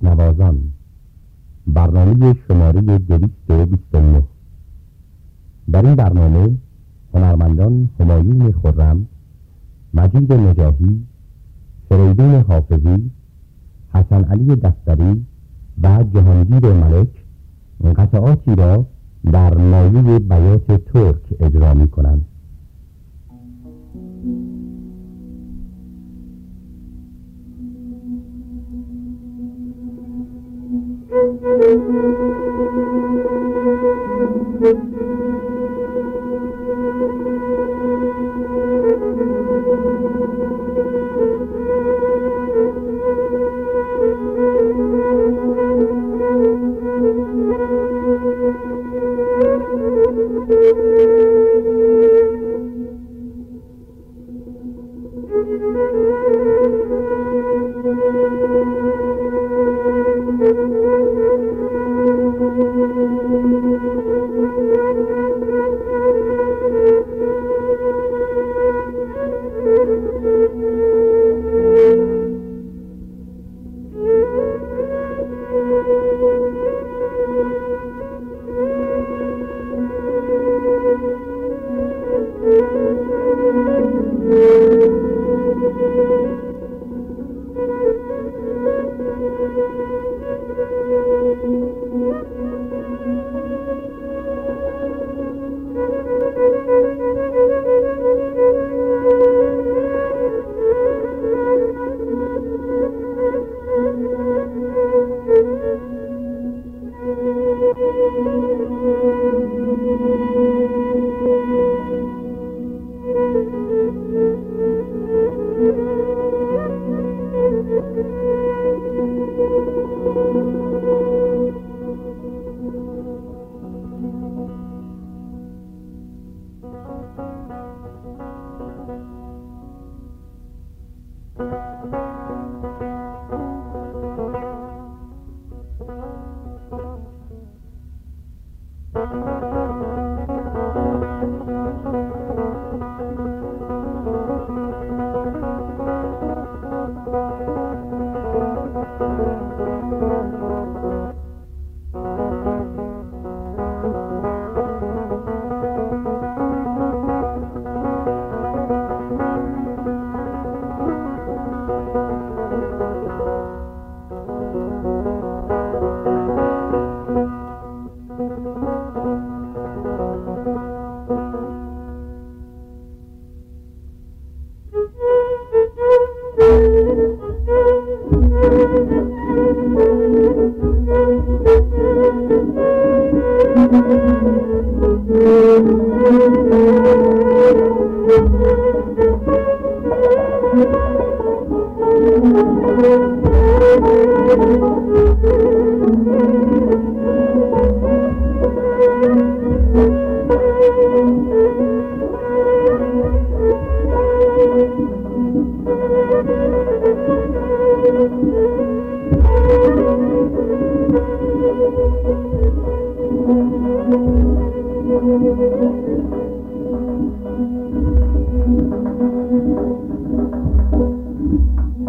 تکنوازان برنامه شماره دویست و بیست و در این برنامه هنرمندان همایون خرم مجید نجاهی فریدون حافظی حسن علی دفتری و جهانگیر ملک قطعاتی را در مایه بیات ترک اجرا می کنند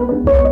Música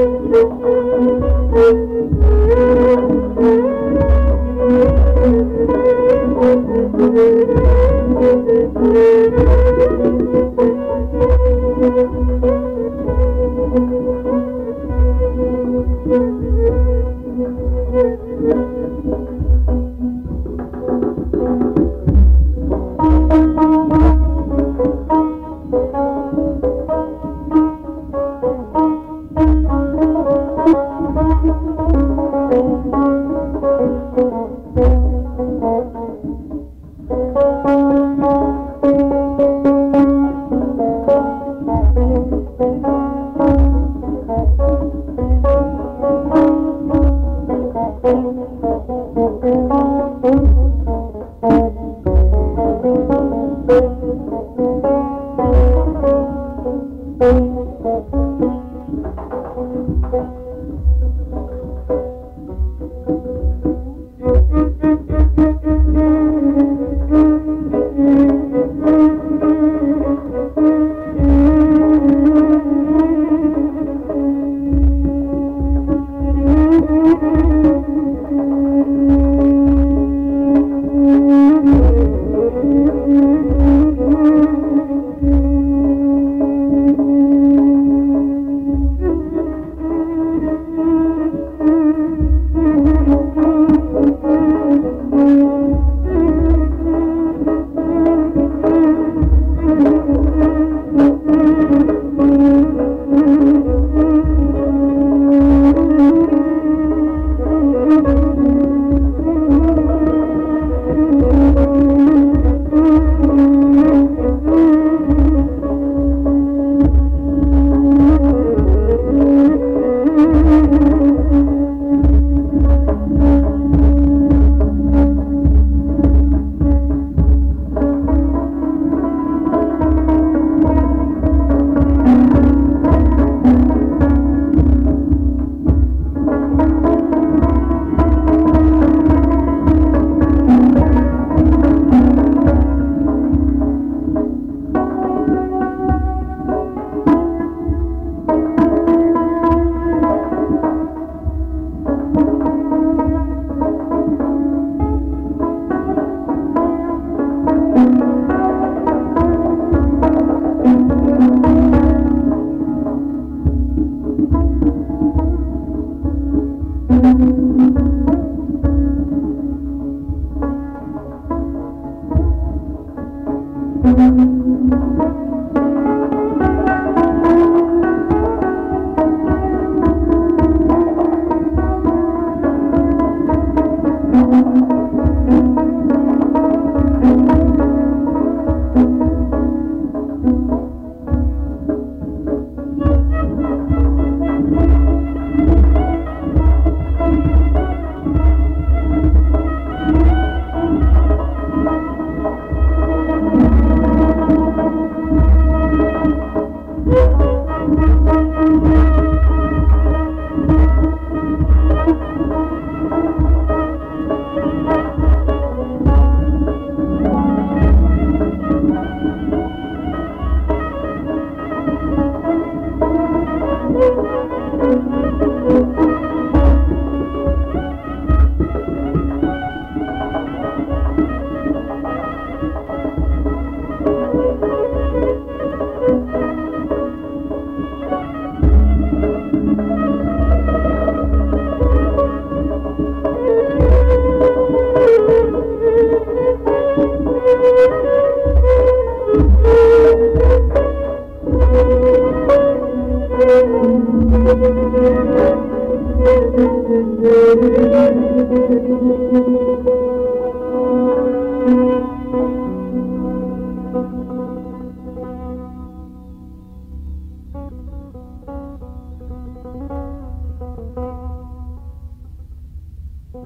Thank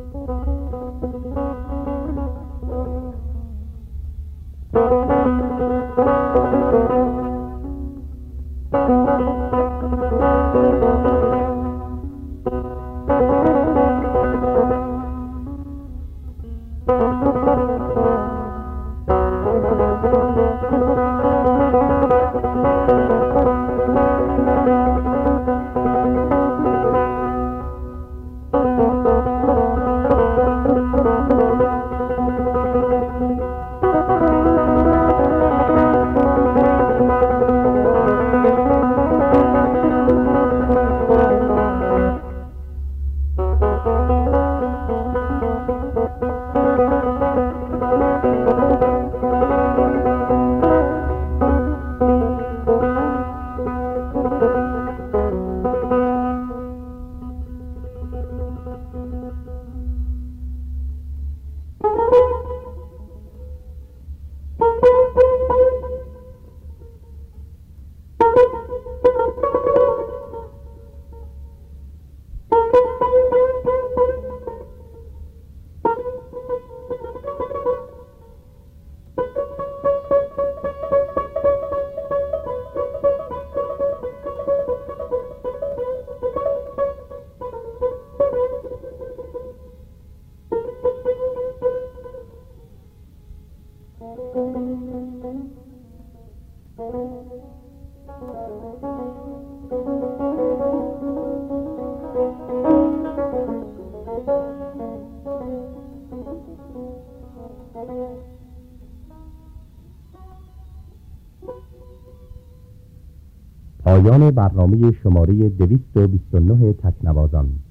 you. پایان برنامه شماره 229 تکنوازان.